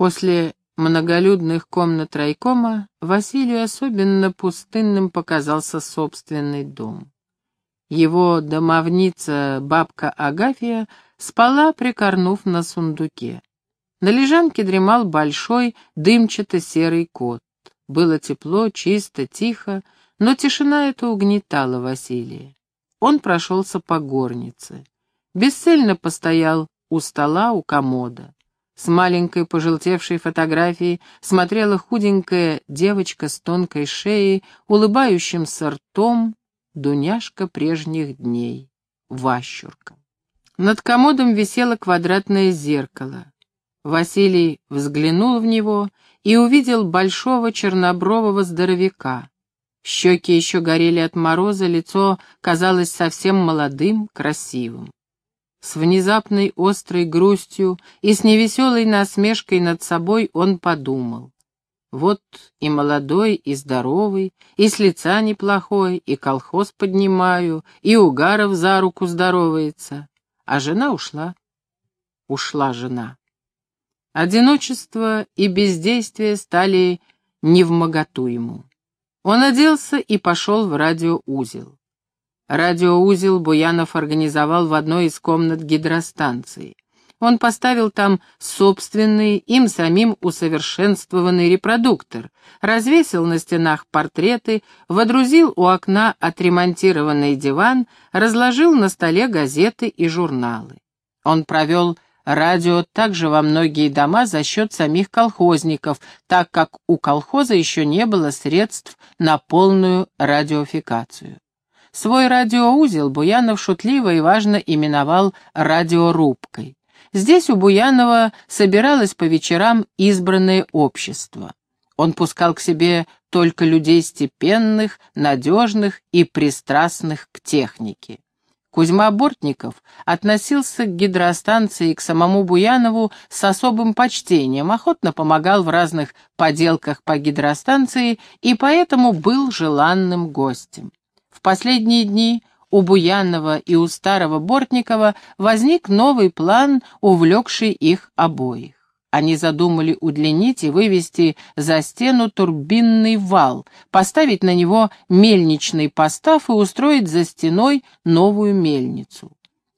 После многолюдных комнат райкома Василию особенно пустынным показался собственный дом. Его домовница, бабка Агафья, спала, прикорнув на сундуке. На лежанке дремал большой дымчато-серый кот. Было тепло, чисто, тихо, но тишина эта угнетала Василия. Он прошелся по горнице. Бесцельно постоял у стола, у комода. С маленькой пожелтевшей фотографией смотрела худенькая девочка с тонкой шеей, улыбающимся ртом, Дуняшка прежних дней, Ващурка. Над комодом висело квадратное зеркало. Василий взглянул в него и увидел большого чернобрового здоровяка. Щеки еще горели от мороза, лицо казалось совсем молодым, красивым. С внезапной острой грустью и с невеселой насмешкой над собой он подумал. Вот и молодой, и здоровый, и с лица неплохой, и колхоз поднимаю, и Угаров за руку здоровается. А жена ушла. Ушла жена. Одиночество и бездействие стали невмоготу ему. Он оделся и пошел в радиоузел. Радиоузел Буянов организовал в одной из комнат гидростанции. Он поставил там собственный, им самим усовершенствованный репродуктор, развесил на стенах портреты, водрузил у окна отремонтированный диван, разложил на столе газеты и журналы. Он провел радио также во многие дома за счет самих колхозников, так как у колхоза еще не было средств на полную радиофикацию. Свой радиоузел Буянов шутливо и важно именовал радиорубкой. Здесь у Буянова собиралось по вечерам избранное общество. Он пускал к себе только людей степенных, надежных и пристрастных к технике. Кузьма Бортников относился к гидростанции и к самому Буянову с особым почтением, охотно помогал в разных поделках по гидростанции и поэтому был желанным гостем. В последние дни у Буянова и у старого Бортникова возник новый план, увлекший их обоих. Они задумали удлинить и вывести за стену турбинный вал, поставить на него мельничный постав и устроить за стеной новую мельницу.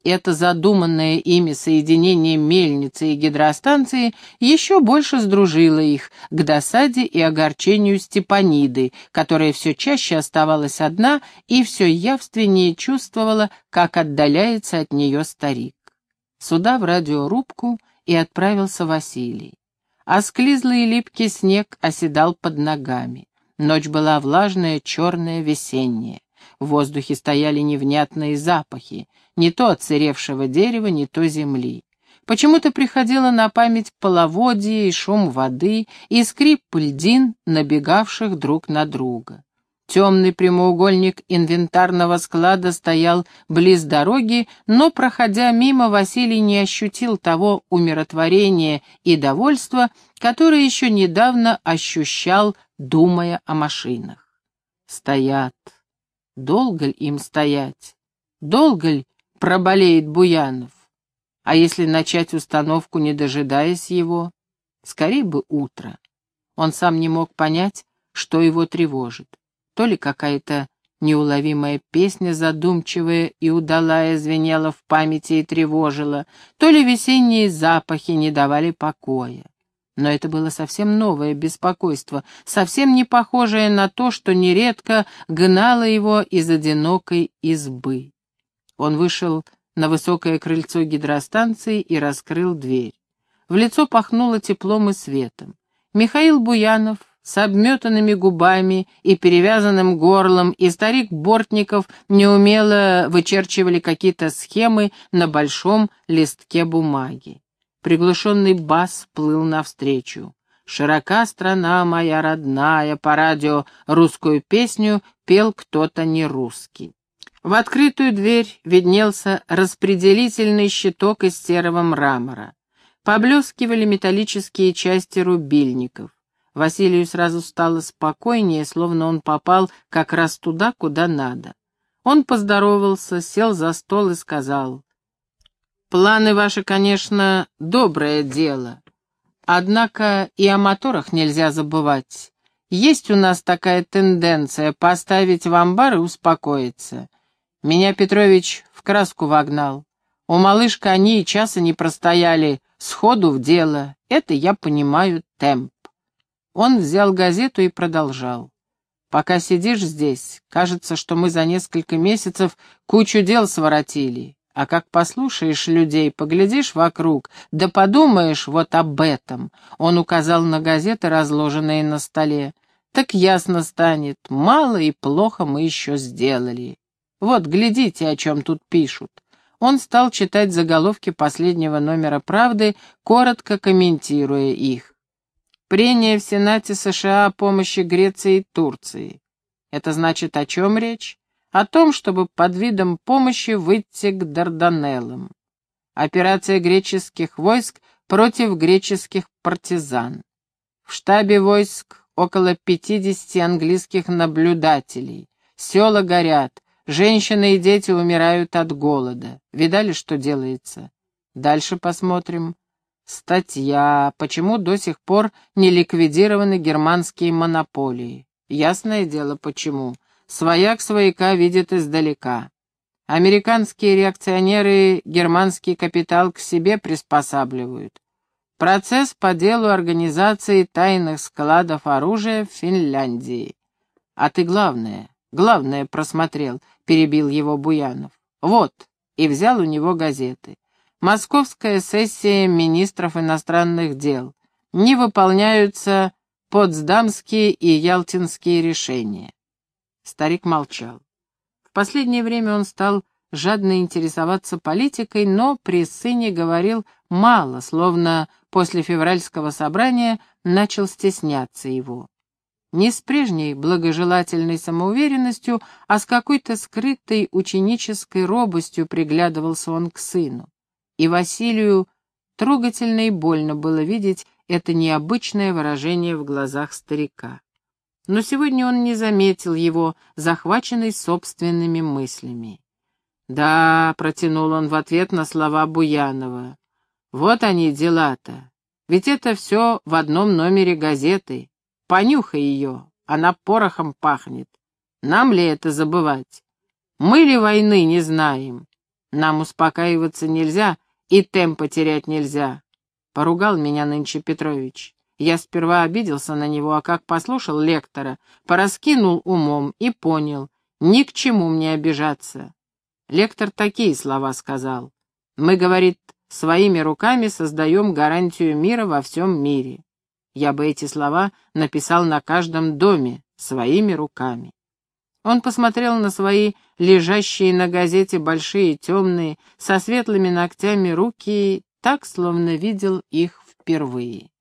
Это задуманное ими соединение мельницы и гидростанции еще больше сдружило их к досаде и огорчению Степаниды, которая все чаще оставалась одна и все явственнее чувствовала, как отдаляется от нее старик. Сюда в радиорубку и отправился Василий. Осклизлый и липкий снег оседал под ногами. Ночь была влажная, черная, весенняя. В воздухе стояли невнятные запахи, не то отсыревшего дерева, не то земли. Почему-то приходило на память половодье и шум воды, и скрип льдин, набегавших друг на друга. Темный прямоугольник инвентарного склада стоял близ дороги, но, проходя мимо, Василий не ощутил того умиротворения и довольства, которое еще недавно ощущал, думая о машинах. Стоят, Долго ли им стоять? Долго ли проболеет Буянов? А если начать установку, не дожидаясь его? Скорее бы утро. Он сам не мог понять, что его тревожит. То ли какая-то неуловимая песня, задумчивая и удалая, звенела в памяти и тревожила, то ли весенние запахи не давали покоя. Но это было совсем новое беспокойство, совсем не похожее на то, что нередко гнало его из одинокой избы. Он вышел на высокое крыльцо гидростанции и раскрыл дверь. В лицо пахнуло теплом и светом. Михаил Буянов с обметанными губами и перевязанным горлом, и старик Бортников неумело вычерчивали какие-то схемы на большом листке бумаги. Приглушенный бас плыл навстречу. «Широка страна моя родная», по радио русскую песню пел кто-то не русский. В открытую дверь виднелся распределительный щиток из серого мрамора. Поблескивали металлические части рубильников. Василию сразу стало спокойнее, словно он попал как раз туда, куда надо. Он поздоровался, сел за стол и сказал, Планы ваши, конечно, доброе дело. Однако и о моторах нельзя забывать. Есть у нас такая тенденция поставить в амбар и успокоиться. Меня Петрович в краску вогнал. У малышка они и часа не простояли, сходу в дело. Это я понимаю темп. Он взял газету и продолжал. Пока сидишь здесь, кажется, что мы за несколько месяцев кучу дел своротили. А как послушаешь людей, поглядишь вокруг, да подумаешь вот об этом, он указал на газеты, разложенные на столе, так ясно станет, мало и плохо мы еще сделали. Вот, глядите, о чем тут пишут. Он стал читать заголовки последнего номера «Правды», коротко комментируя их. Прения в Сенате США о помощи Греции и Турции. Это значит, о чем речь? О том, чтобы под видом помощи выйти к Дарданеллам. Операция греческих войск против греческих партизан. В штабе войск около 50 английских наблюдателей. Села горят, женщины и дети умирают от голода. Видали, что делается? Дальше посмотрим. Статья «Почему до сих пор не ликвидированы германские монополии?» Ясное дело, почему. Свояк свояка видит издалека. Американские реакционеры германский капитал к себе приспосабливают. Процесс по делу организации тайных складов оружия в Финляндии. А ты главное, главное просмотрел, перебил его Буянов. Вот, и взял у него газеты. Московская сессия министров иностранных дел. Не выполняются Потсдамские и Ялтинские решения. Старик молчал. В последнее время он стал жадно интересоваться политикой, но при сыне говорил мало, словно после февральского собрания начал стесняться его. Не с прежней благожелательной самоуверенностью, а с какой-то скрытой ученической робостью приглядывался он к сыну. И Василию трогательно и больно было видеть это необычное выражение в глазах старика но сегодня он не заметил его, захваченный собственными мыслями. «Да», — протянул он в ответ на слова Буянова, — «вот они дела-то. Ведь это все в одном номере газеты. Понюхай ее, она порохом пахнет. Нам ли это забывать? Мы ли войны не знаем? Нам успокаиваться нельзя и темпа терять нельзя», — поругал меня нынче Петрович. Я сперва обиделся на него, а как послушал лектора, пораскинул умом и понял, ни к чему мне обижаться. Лектор такие слова сказал. Мы, говорит, своими руками создаем гарантию мира во всем мире. Я бы эти слова написал на каждом доме, своими руками. Он посмотрел на свои лежащие на газете большие темные, со светлыми ногтями руки, так, словно видел их впервые.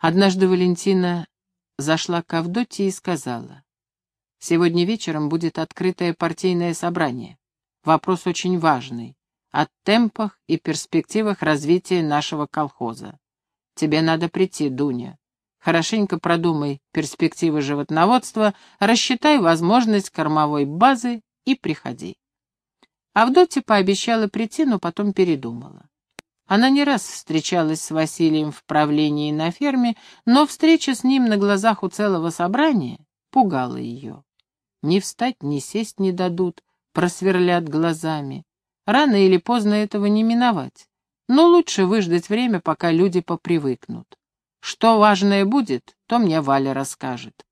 Однажды Валентина зашла к Авдотье и сказала, «Сегодня вечером будет открытое партийное собрание. Вопрос очень важный, о темпах и перспективах развития нашего колхоза. Тебе надо прийти, Дуня. Хорошенько продумай перспективы животноводства, рассчитай возможность кормовой базы и приходи». Авдотья пообещала прийти, но потом передумала. Она не раз встречалась с Василием в правлении на ферме, но встреча с ним на глазах у целого собрания пугала ее. Ни встать, ни сесть не дадут, просверлят глазами. Рано или поздно этого не миновать. Но лучше выждать время, пока люди попривыкнут. Что важное будет, то мне Валя расскажет.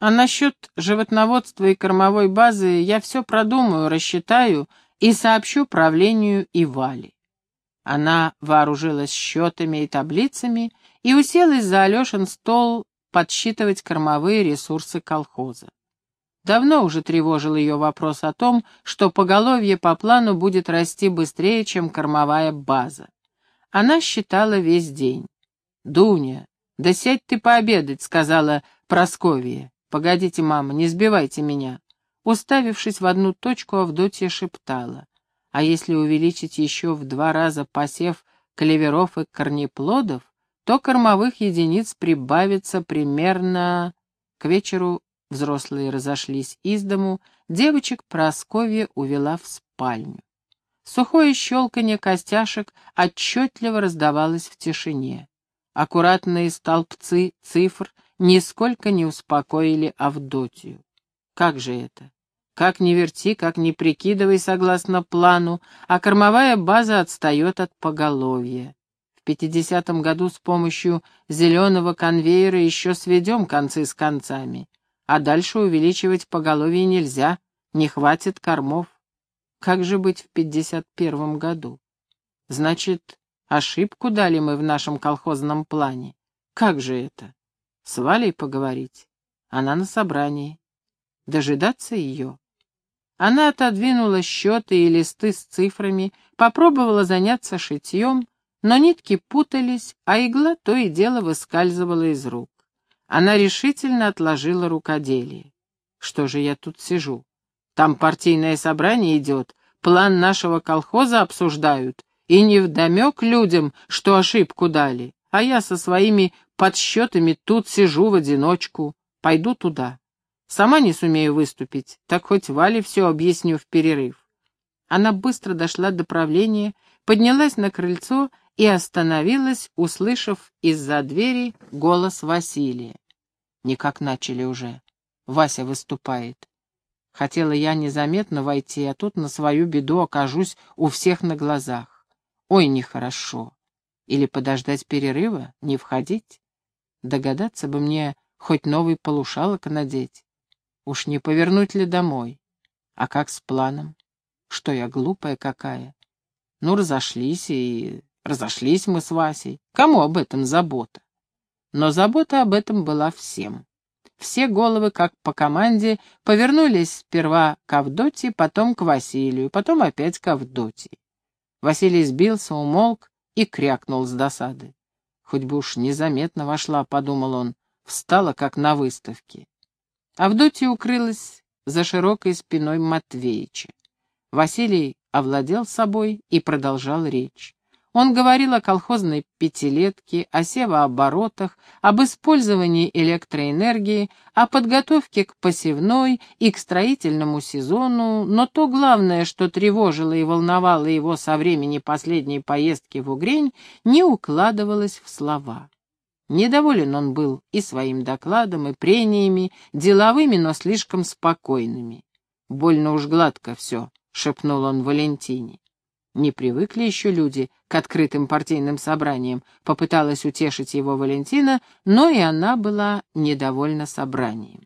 А насчет животноводства и кормовой базы я все продумаю, рассчитаю и сообщу правлению и Вале. Она вооружилась счетами и таблицами и уселась за Алешин стол подсчитывать кормовые ресурсы колхоза. Давно уже тревожил ее вопрос о том, что поголовье по плану будет расти быстрее, чем кормовая база. Она считала весь день. «Дуня, да сядь ты пообедать», — сказала Просковья. «Погодите, мама, не сбивайте меня». Уставившись в одну точку, Авдотья шептала. А если увеличить еще в два раза посев клеверов и корнеплодов, то кормовых единиц прибавится примерно... К вечеру взрослые разошлись из дому, девочек Просковья увела в спальню. Сухое щелканье костяшек отчетливо раздавалось в тишине. Аккуратные столбцы цифр нисколько не успокоили Авдотью. Как же это? Как ни верти, как ни прикидывай согласно плану, а кормовая база отстает от поголовья. В 50-м году с помощью зеленого конвейера еще сведем концы с концами, а дальше увеличивать поголовье нельзя, не хватит кормов. Как же быть в 51-м году? Значит, ошибку дали мы в нашем колхозном плане. Как же это? С Валей поговорить? Она на собрании. Дожидаться ее? Она отодвинула счеты и листы с цифрами, попробовала заняться шитьем, но нитки путались, а игла то и дело выскальзывала из рук. Она решительно отложила рукоделие. Что же я тут сижу? Там партийное собрание идет, план нашего колхоза обсуждают, и невдомек людям, что ошибку дали, а я со своими подсчетами тут сижу в одиночку, пойду туда. Сама не сумею выступить, так хоть Вале все объясню в перерыв. Она быстро дошла до правления, поднялась на крыльцо и остановилась, услышав из-за двери голос Василия. Никак начали уже. Вася выступает. Хотела я незаметно войти, а тут на свою беду окажусь у всех на глазах. Ой, нехорошо. Или подождать перерыва, не входить? Догадаться бы мне хоть новый полушалок надеть. Уж не повернуть ли домой? А как с планом? Что я глупая какая? Ну, разошлись и... Разошлись мы с Васей. Кому об этом забота? Но забота об этом была всем. Все головы, как по команде, повернулись сперва к Авдотье, потом к Василию, потом опять к Авдотье. Василий сбился, умолк и крякнул с досады. Хоть бы уж незаметно вошла, подумал он, встала, как на выставке. Авдотья укрылась за широкой спиной Матвеича. Василий овладел собой и продолжал речь. Он говорил о колхозной пятилетке, о севооборотах, об использовании электроэнергии, о подготовке к посевной и к строительному сезону, но то главное, что тревожило и волновало его со времени последней поездки в Угрень, не укладывалось в слова. Недоволен он был и своим докладом, и прениями, деловыми, но слишком спокойными. «Больно уж гладко все», — шепнул он Валентине. Не привыкли еще люди к открытым партийным собраниям, попыталась утешить его Валентина, но и она была недовольна собранием.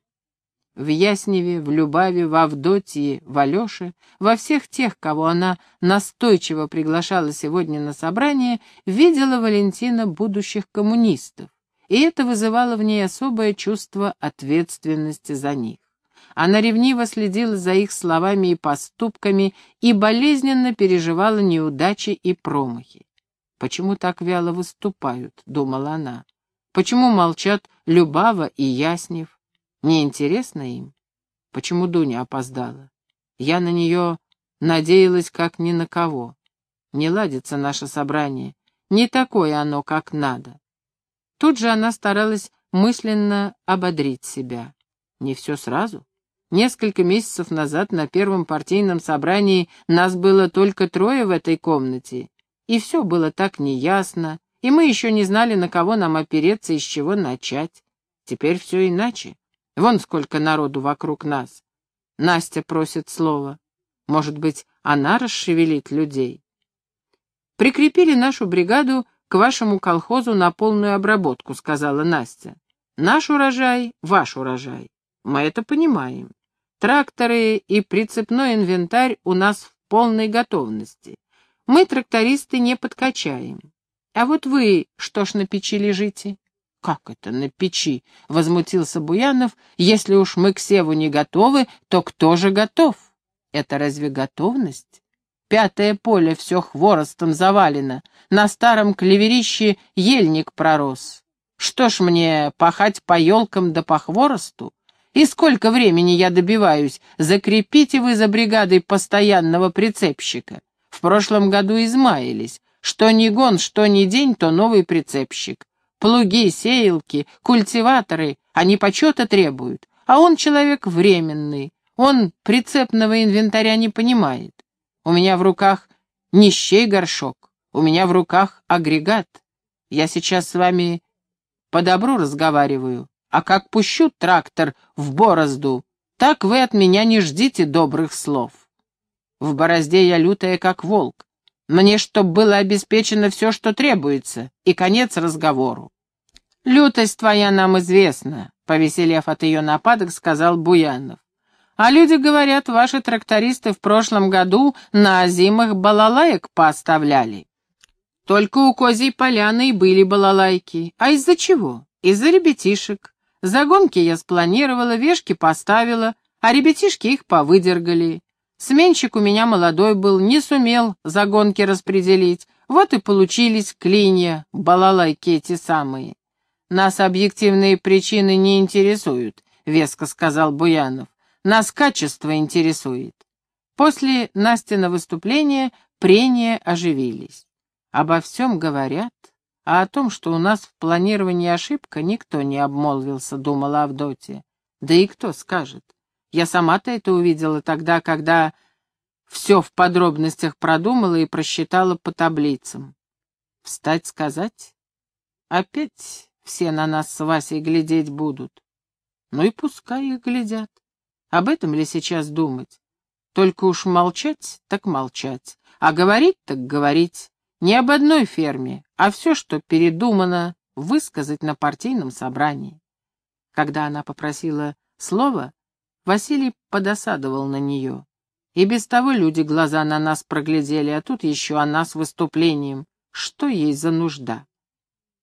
В Ясневе, в Любаве, в Авдотье, в Алёше, во всех тех, кого она настойчиво приглашала сегодня на собрание, видела Валентина будущих коммунистов, и это вызывало в ней особое чувство ответственности за них. Она ревниво следила за их словами и поступками и болезненно переживала неудачи и промахи. «Почему так вяло выступают?» — думала она. «Почему молчат Любава и Яснев? Неинтересно им? Почему Дуня опоздала? Я на нее надеялась как ни на кого. Не ладится наше собрание, не такое оно, как надо. Тут же она старалась мысленно ободрить себя. Не все сразу. Несколько месяцев назад на первом партийном собрании нас было только трое в этой комнате, и все было так неясно, и мы еще не знали, на кого нам опереться и с чего начать. Теперь все иначе. Вон сколько народу вокруг нас. Настя просит слова. Может быть, она расшевелит людей. Прикрепили нашу бригаду к вашему колхозу на полную обработку, сказала Настя. Наш урожай — ваш урожай. Мы это понимаем. Тракторы и прицепной инвентарь у нас в полной готовности. Мы, трактористы, не подкачаем. А вот вы что ж на печи лежите? «Как это на печи?» — возмутился Буянов. «Если уж мы к севу не готовы, то кто же готов? Это разве готовность? Пятое поле все хворостом завалено, на старом клеверище ельник пророс. Что ж мне, пахать по елкам да по хворосту? И сколько времени я добиваюсь? Закрепите вы за бригадой постоянного прицепщика. В прошлом году измаялись. Что ни гон, что ни день, то новый прицепщик. Плуги, сеялки, культиваторы, они почета требуют, а он человек временный, он прицепного инвентаря не понимает. У меня в руках нищей горшок. У меня в руках агрегат. Я сейчас с вами по добру разговариваю, а как пущу трактор в борозду, так вы от меня не ждите добрых слов. В борозде я лютая, как волк. Мне, чтоб было обеспечено все, что требуется, и конец разговору. Лютость твоя нам известна, повеселев от ее нападок, сказал Буянов. А люди говорят, ваши трактористы в прошлом году на озимых балалаек поставляли. Только у Козьей Поляны и были балалайки. А из-за чего? Из-за ребятишек. Загонки я спланировала, вешки поставила, а ребятишки их повыдергали. Сменщик у меня молодой был, не сумел загонки распределить. Вот и получились клинья, балалайки эти самые. Нас объективные причины не интересуют, веско сказал Буянов. Нас качество интересует. После Настина выступления прения оживились. Обо всем говорят, а о том, что у нас в планировании ошибка, никто не обмолвился, думала Авдотья. Да и кто скажет? Я сама-то это увидела тогда, когда все в подробностях продумала и просчитала по таблицам. Встать сказать? Опять все на нас с Васей глядеть будут. Ну и пускай их глядят. Об этом ли сейчас думать? Только уж молчать, так молчать, а говорить, так говорить. Не об одной ферме, а все, что передумано, высказать на партийном собрании. Когда она попросила слова, Василий подосадовал на нее. И без того люди глаза на нас проглядели, а тут еще она с выступлением. Что ей за нужда?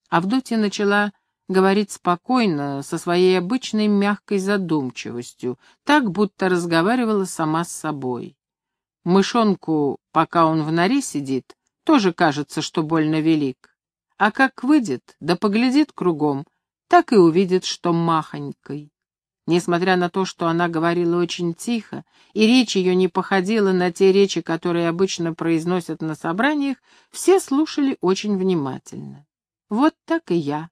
Авдотья начала говорить спокойно, со своей обычной мягкой задумчивостью, так, будто разговаривала сама с собой. Мышонку, пока он в норе сидит, тоже кажется, что больно велик. А как выйдет, да поглядит кругом, так и увидит, что махонькой. Несмотря на то, что она говорила очень тихо, и речь ее не походила на те речи, которые обычно произносят на собраниях, все слушали очень внимательно. Вот так и я.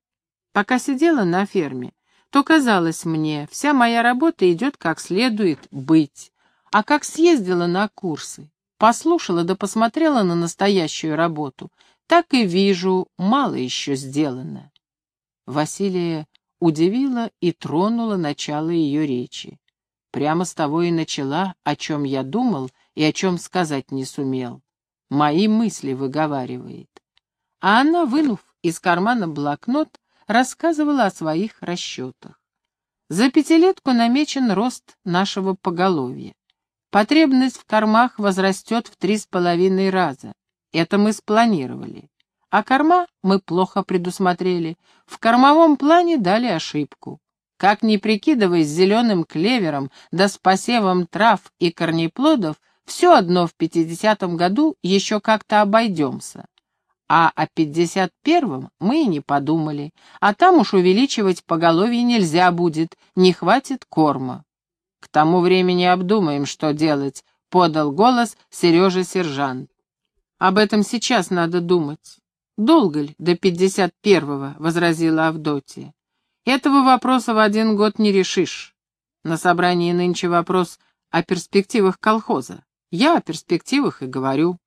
Пока сидела на ферме, то казалось мне, вся моя работа идет как следует быть. А как съездила на курсы, послушала да посмотрела на настоящую работу, так и вижу, мало еще сделано. Василия удивила и тронула начало ее речи. Прямо с того и начала, о чем я думал и о чем сказать не сумел. Мои мысли выговаривает. А она, вынув из кармана блокнот, рассказывала о своих расчетах. За пятилетку намечен рост нашего поголовья. Потребность в кормах возрастет в три с половиной раза. Это мы спланировали. А корма мы плохо предусмотрели. В кормовом плане дали ошибку. Как ни прикидываясь зеленым клевером да с посевом трав и корнеплодов, все одно в пятидесятом году еще как-то обойдемся. А о пятьдесят первом мы и не подумали, а там уж увеличивать поголовье нельзя будет, не хватит корма. К тому времени обдумаем, что делать, — подал голос Сережа-сержант. Об этом сейчас надо думать. Долго ли до пятьдесят первого, — возразила Авдотья. Этого вопроса в один год не решишь. На собрании нынче вопрос о перспективах колхоза. Я о перспективах и говорю.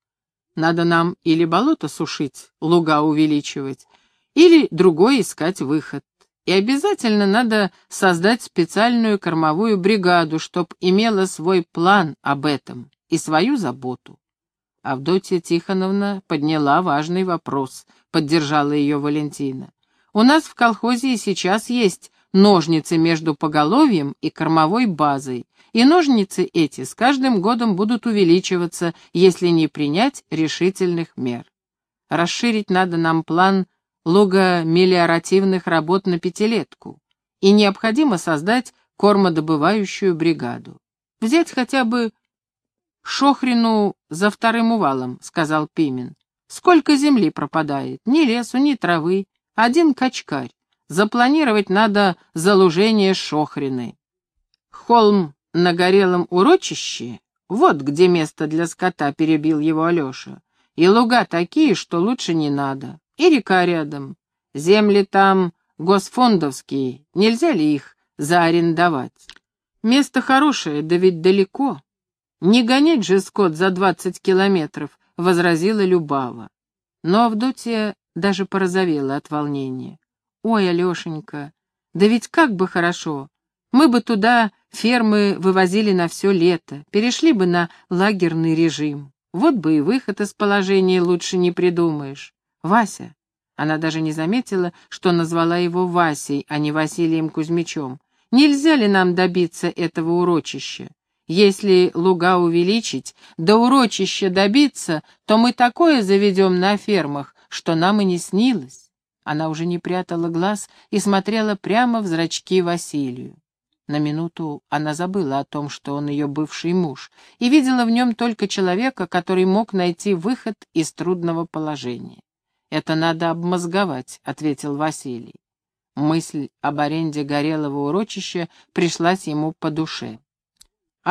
Надо нам или болото сушить, луга увеличивать, или другой искать выход. И обязательно надо создать специальную кормовую бригаду, чтоб имела свой план об этом и свою заботу. Авдотья Тихоновна подняла важный вопрос, поддержала ее Валентина. У нас в колхозе и сейчас есть ножницы между поголовьем и кормовой базой, и ножницы эти с каждым годом будут увеличиваться, если не принять решительных мер. Расширить надо нам план лугомелиоративных работ на пятилетку, и необходимо создать кормодобывающую бригаду. Взять хотя бы Шохрину за вторым увалом, — сказал Пимен. Сколько земли пропадает, ни лесу, ни травы, один качкарь. Запланировать надо залужение Шохрины. Холм на горелом урочище, вот где место для скота, — перебил его Алеша. И луга такие, что лучше не надо и река рядом. Земли там госфондовские, нельзя ли их заарендовать? Место хорошее, да ведь далеко. Не гонять же скот за двадцать километров, возразила Любава. Но Авдотья даже порозовела от волнения. «Ой, Алешенька, да ведь как бы хорошо! Мы бы туда фермы вывозили на все лето, перешли бы на лагерный режим. Вот бы и выход из положения лучше не придумаешь. Вася!» Она даже не заметила, что назвала его Васей, а не Василием Кузьмичем. «Нельзя ли нам добиться этого урочища? Если луга увеличить, до урочища добиться, то мы такое заведем на фермах, что нам и не снилось». Она уже не прятала глаз и смотрела прямо в зрачки Василию. На минуту она забыла о том, что он ее бывший муж, и видела в нем только человека, который мог найти выход из трудного положения. «Это надо обмозговать», — ответил Василий. Мысль об аренде горелого урочища пришлась ему по душе.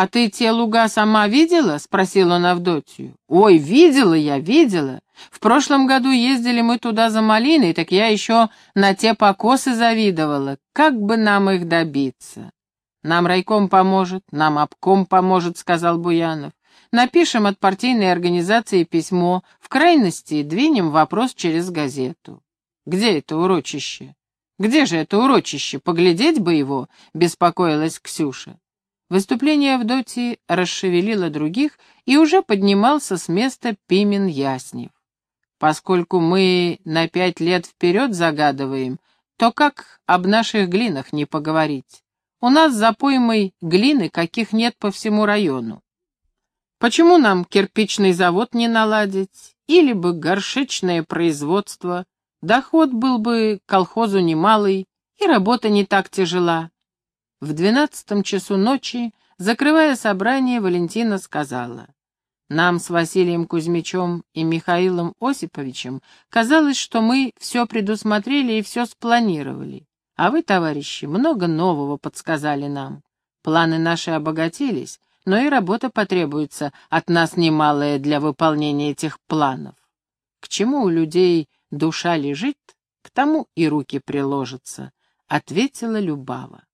«А ты те луга сама видела?» — спросил он Авдотью. «Ой, видела я, видела. В прошлом году ездили мы туда за малиной, так я еще на те покосы завидовала. Как бы нам их добиться?» «Нам райком поможет, нам обком поможет», — сказал Буянов. «Напишем от партийной организации письмо, в крайности двинем вопрос через газету». «Где это урочище?» «Где же это урочище? Поглядеть бы его», — беспокоилась Ксюша. Выступление Авдотьи расшевелило других, и уже поднимался с места Пимен Яснев. «Поскольку мы на пять лет вперед загадываем, то как об наших глинах не поговорить? У нас за поймой глины, каких нет по всему району. Почему нам кирпичный завод не наладить? Или бы горшечное производство? Доход был бы колхозу немалый, и работа не так тяжела. В двенадцатом часу ночи, закрывая собрание, Валентина сказала, «Нам с Василием Кузьмичем и Михаилом Осиповичем казалось, что мы все предусмотрели и все спланировали. А вы, товарищи, много нового подсказали нам. Планы наши обогатились, но и работа потребуется от нас немалая для выполнения этих планов. К чему у людей душа лежит, к тому и руки приложатся, — ответила Любава.